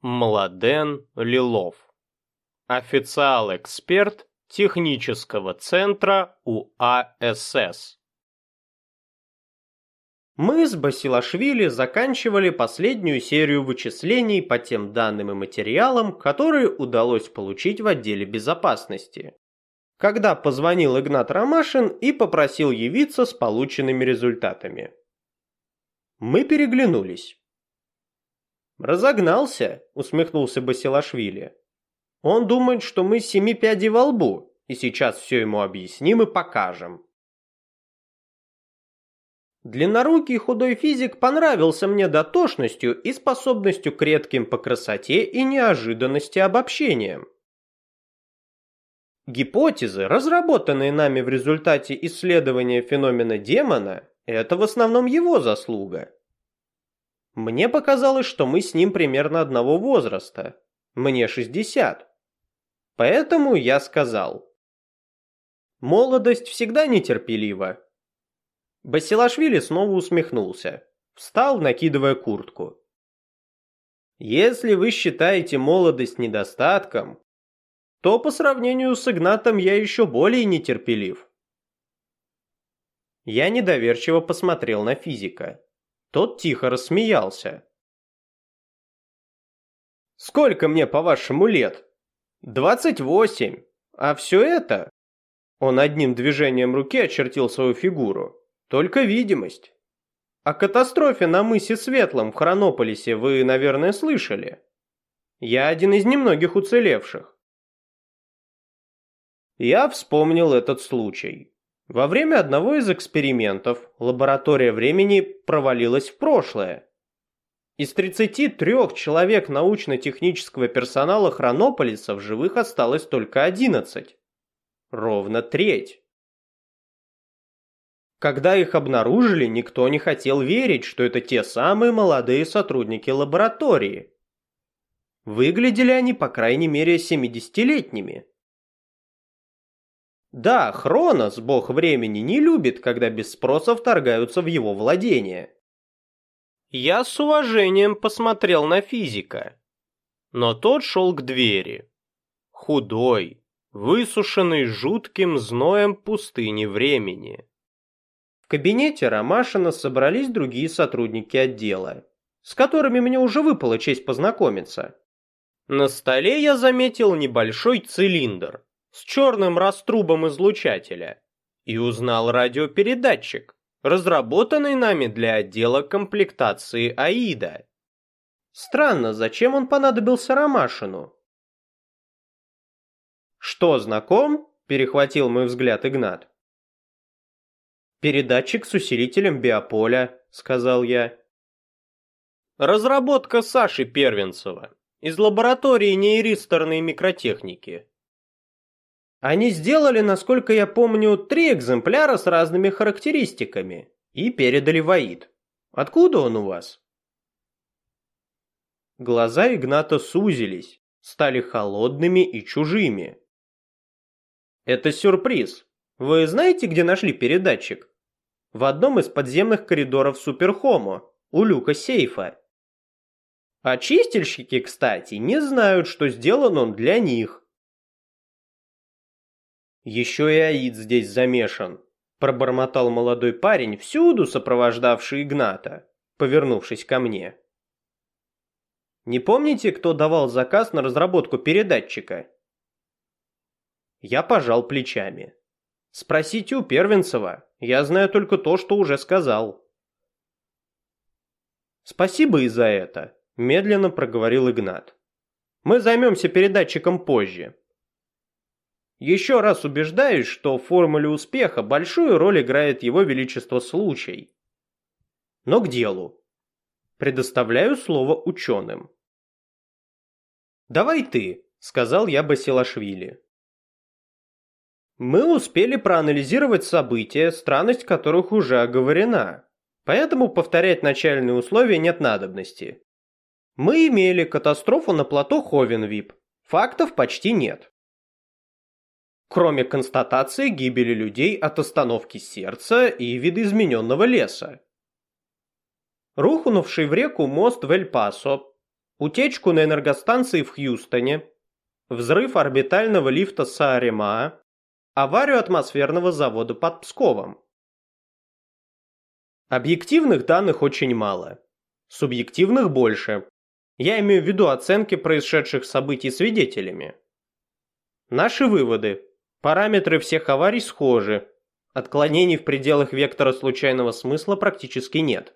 Младен Лилов. Официал-эксперт технического центра УАСС. Мы с Басилашвили заканчивали последнюю серию вычислений по тем данным и материалам, которые удалось получить в отделе безопасности. Когда позвонил Игнат Ромашин и попросил явиться с полученными результатами. Мы переглянулись. «Разогнался», — усмехнулся Басилашвили. «Он думает, что мы семи пядей во лбу, и сейчас все ему объясним и покажем». Длиннорукий худой физик понравился мне дотошностью и способностью к редким по красоте и неожиданности обобщениям. Гипотезы, разработанные нами в результате исследования феномена демона, это в основном его заслуга. Мне показалось, что мы с ним примерно одного возраста. Мне 60. Поэтому я сказал. Молодость всегда нетерпелива. Басилашвили снова усмехнулся. Встал, накидывая куртку. Если вы считаете молодость недостатком, то по сравнению с Игнатом я еще более нетерпелив. Я недоверчиво посмотрел на физика. Тот тихо рассмеялся. «Сколько мне, по-вашему, лет?» «Двадцать восемь. А все это...» Он одним движением руки очертил свою фигуру. «Только видимость. О катастрофе на мысе Светлом в Хронополисе вы, наверное, слышали. Я один из немногих уцелевших. Я вспомнил этот случай. Во время одного из экспериментов лаборатория времени провалилась в прошлое. Из 33 человек научно-технического персонала Хронополиса в живых осталось только 11. Ровно треть. Когда их обнаружили, никто не хотел верить, что это те самые молодые сотрудники лаборатории. Выглядели они, по крайней мере, 70-летними. Да, Хронос, бог времени, не любит, когда без спроса вторгаются в его владение. Я с уважением посмотрел на физика. Но тот шел к двери. Худой, высушенный жутким зноем пустыни времени. В кабинете Ромашина собрались другие сотрудники отдела, с которыми мне уже выпала честь познакомиться. На столе я заметил небольшой цилиндр, с черным раструбом излучателя и узнал радиопередатчик, разработанный нами для отдела комплектации АИДа. Странно, зачем он понадобился Ромашину? «Что, знаком?» – перехватил мой взгляд Игнат. «Передатчик с усилителем биополя», – сказал я. «Разработка Саши Первенцева из лаборатории нейристорной микротехники», они сделали, насколько я помню, три экземпляра с разными характеристиками и передали в АИД. Откуда он у вас? Глаза Игната сузились, стали холодными и чужими. Это сюрприз. Вы знаете, где нашли передатчик? В одном из подземных коридоров Суперхомо, у люка сейфа. А чистильщики, кстати, не знают, что сделан он для них. Еще и Аид здесь замешан, пробормотал молодой парень, всюду сопровождавший Игната, повернувшись ко мне. Не помните, кто давал заказ на разработку передатчика? Я пожал плечами. Спросите у Первенцева, я знаю только то, что уже сказал. Спасибо и за это, медленно проговорил Игнат. Мы займемся передатчиком позже. Еще раз убеждаюсь, что в формуле успеха большую роль играет его величество случай. Но к делу. Предоставляю слово ученым. «Давай ты», — сказал я Басилашвили. Мы успели проанализировать события, странность которых уже оговорена, поэтому повторять начальные условия нет надобности. Мы имели катастрофу на плато Ховенвип, фактов почти нет кроме констатации гибели людей от остановки сердца и видоизмененного леса. Рухнувший в реку мост в Эль-Пасо, утечку на энергостанции в Хьюстоне, взрыв орбитального лифта Сааремаа, аварию атмосферного завода под Псковом. Объективных данных очень мало. Субъективных больше. Я имею в виду оценки происшедших событий свидетелями. Наши выводы. Параметры всех аварий схожи. Отклонений в пределах вектора случайного смысла практически нет.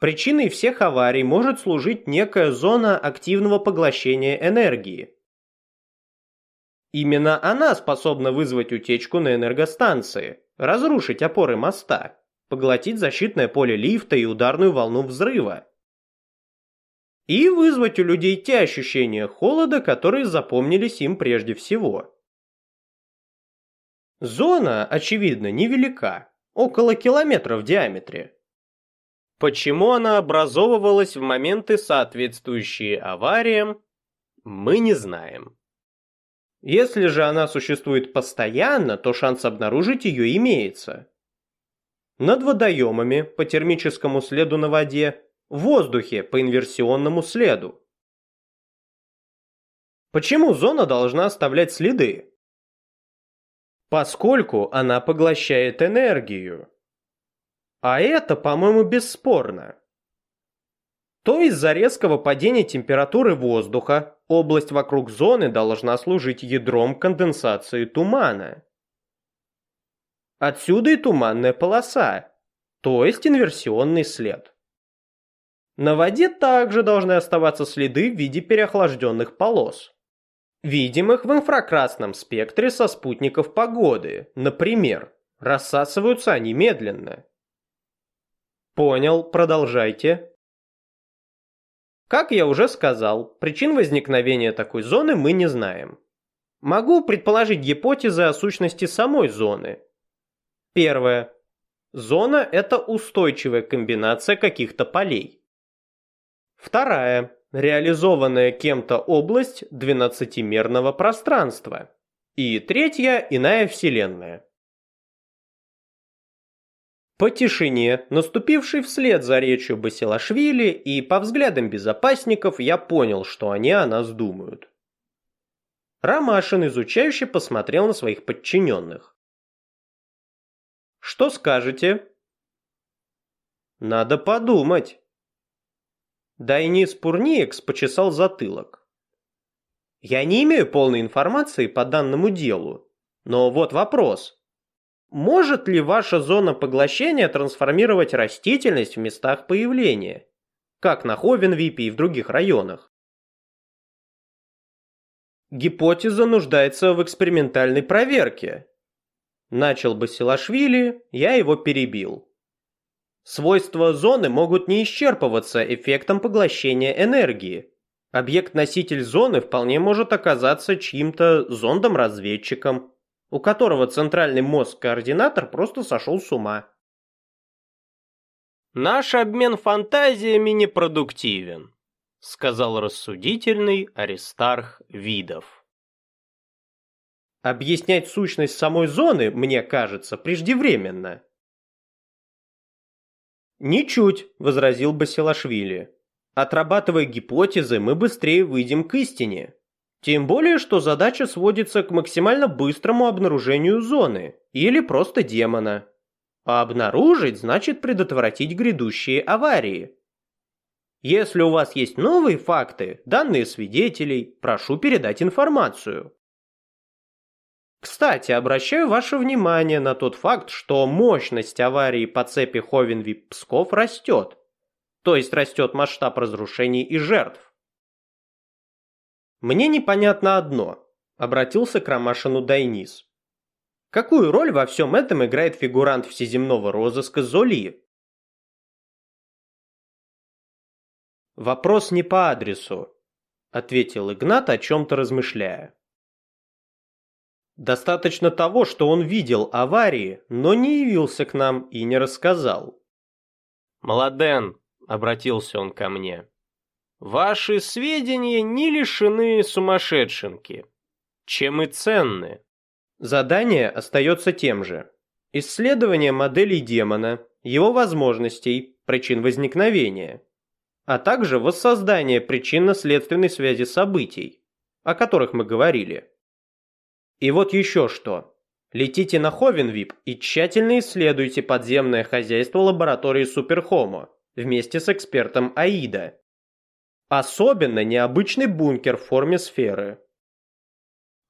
Причиной всех аварий может служить некая зона активного поглощения энергии. Именно она способна вызвать утечку на энергостанции, разрушить опоры моста, поглотить защитное поле лифта и ударную волну взрыва. И вызвать у людей те ощущения холода, которые запомнились им прежде всего. Зона, очевидно, невелика, около километра в диаметре. Почему она образовывалась в моменты, соответствующие авариям, мы не знаем. Если же она существует постоянно, то шанс обнаружить ее имеется. Над водоемами по термическому следу на воде, в воздухе по инверсионному следу. Почему зона должна оставлять следы? Поскольку она поглощает энергию. А это, по-моему, бесспорно. То из-за резкого падения температуры воздуха область вокруг зоны должна служить ядром конденсации тумана. Отсюда и туманная полоса, то есть инверсионный след. На воде также должны оставаться следы в виде переохлажденных полос, видимых в инфракрасном спектре со спутников погоды, например, рассасываются они медленно. Понял, продолжайте. Как я уже сказал, причин возникновения такой зоны мы не знаем. Могу предположить гипотезы о сущности самой зоны. Первое. Зона – это устойчивая комбинация каких-то полей. Вторая. Реализованная кем-то область двенадцатимерного пространства. И третья – иная вселенная. По тишине, наступившей вслед за речью Басилашвили и по взглядам безопасников, я понял, что они о нас думают. Ромашин изучающе посмотрел на своих подчиненных. «Что скажете?» «Надо подумать». Дайнис Пурниекс почесал затылок. «Я не имею полной информации по данному делу, но вот вопрос. Может ли ваша зона поглощения трансформировать растительность в местах появления, как на Ховенвипе и в других районах? Гипотеза нуждается в экспериментальной проверке. Начал Басилашвили, я его перебил. Свойства зоны могут не исчерпываться эффектом поглощения энергии. Объект-носитель зоны вполне может оказаться чьим-то зондом-разведчиком, у которого центральный мозг-координатор просто сошел с ума. «Наш обмен фантазиями непродуктивен», — сказал рассудительный Аристарх Видов. Объяснять сущность самой зоны, мне кажется, преждевременно. «Ничуть», — возразил Басилашвили. «Отрабатывая гипотезы, мы быстрее выйдем к истине. Тем более, что задача сводится к максимально быстрому обнаружению зоны или просто демона. А обнаружить значит предотвратить грядущие аварии. Если у вас есть новые факты, данные свидетелей, прошу передать информацию. Кстати, обращаю ваше внимание на тот факт, что мощность аварии по цепи Ховенвип-Псков растет. То есть растет масштаб разрушений и жертв. «Мне непонятно одно», — обратился к Ромашину Дайнис. «Какую роль во всем этом играет фигурант всеземного розыска Золи?» «Вопрос не по адресу», — ответил Игнат, о чем-то размышляя. «Достаточно того, что он видел аварии, но не явился к нам и не рассказал». «Младен», — обратился он ко мне, Ваши сведения не лишены сумасшедшенки, чем и ценны. Задание остается тем же. Исследование моделей демона, его возможностей, причин возникновения. а также воссоздание причинно-следственной связи событий, о которых мы говорили. И вот еще что. Летите на Ховенвип и тщательно исследуйте подземное хозяйство лаборатории Суперхомо вместе с экспертом Аида. Особенно необычный бункер в форме сферы.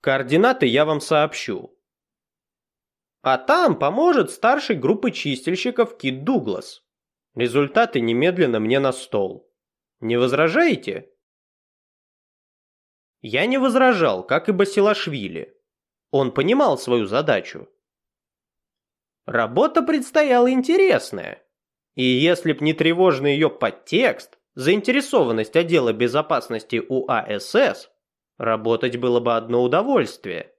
Координаты я вам сообщу. А там поможет старший группы чистильщиков Кит Дуглас. Результаты немедленно мне на стол. Не возражаете? Я не возражал, как и Басилашвили. Он понимал свою задачу. Работа предстояла интересная. И если б не тревожный ее подтекст, заинтересованность отдела безопасности УАСС, работать было бы одно удовольствие.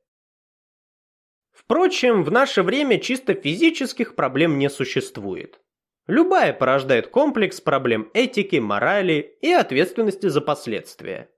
Впрочем, в наше время чисто физических проблем не существует. Любая порождает комплекс проблем этики, морали и ответственности за последствия.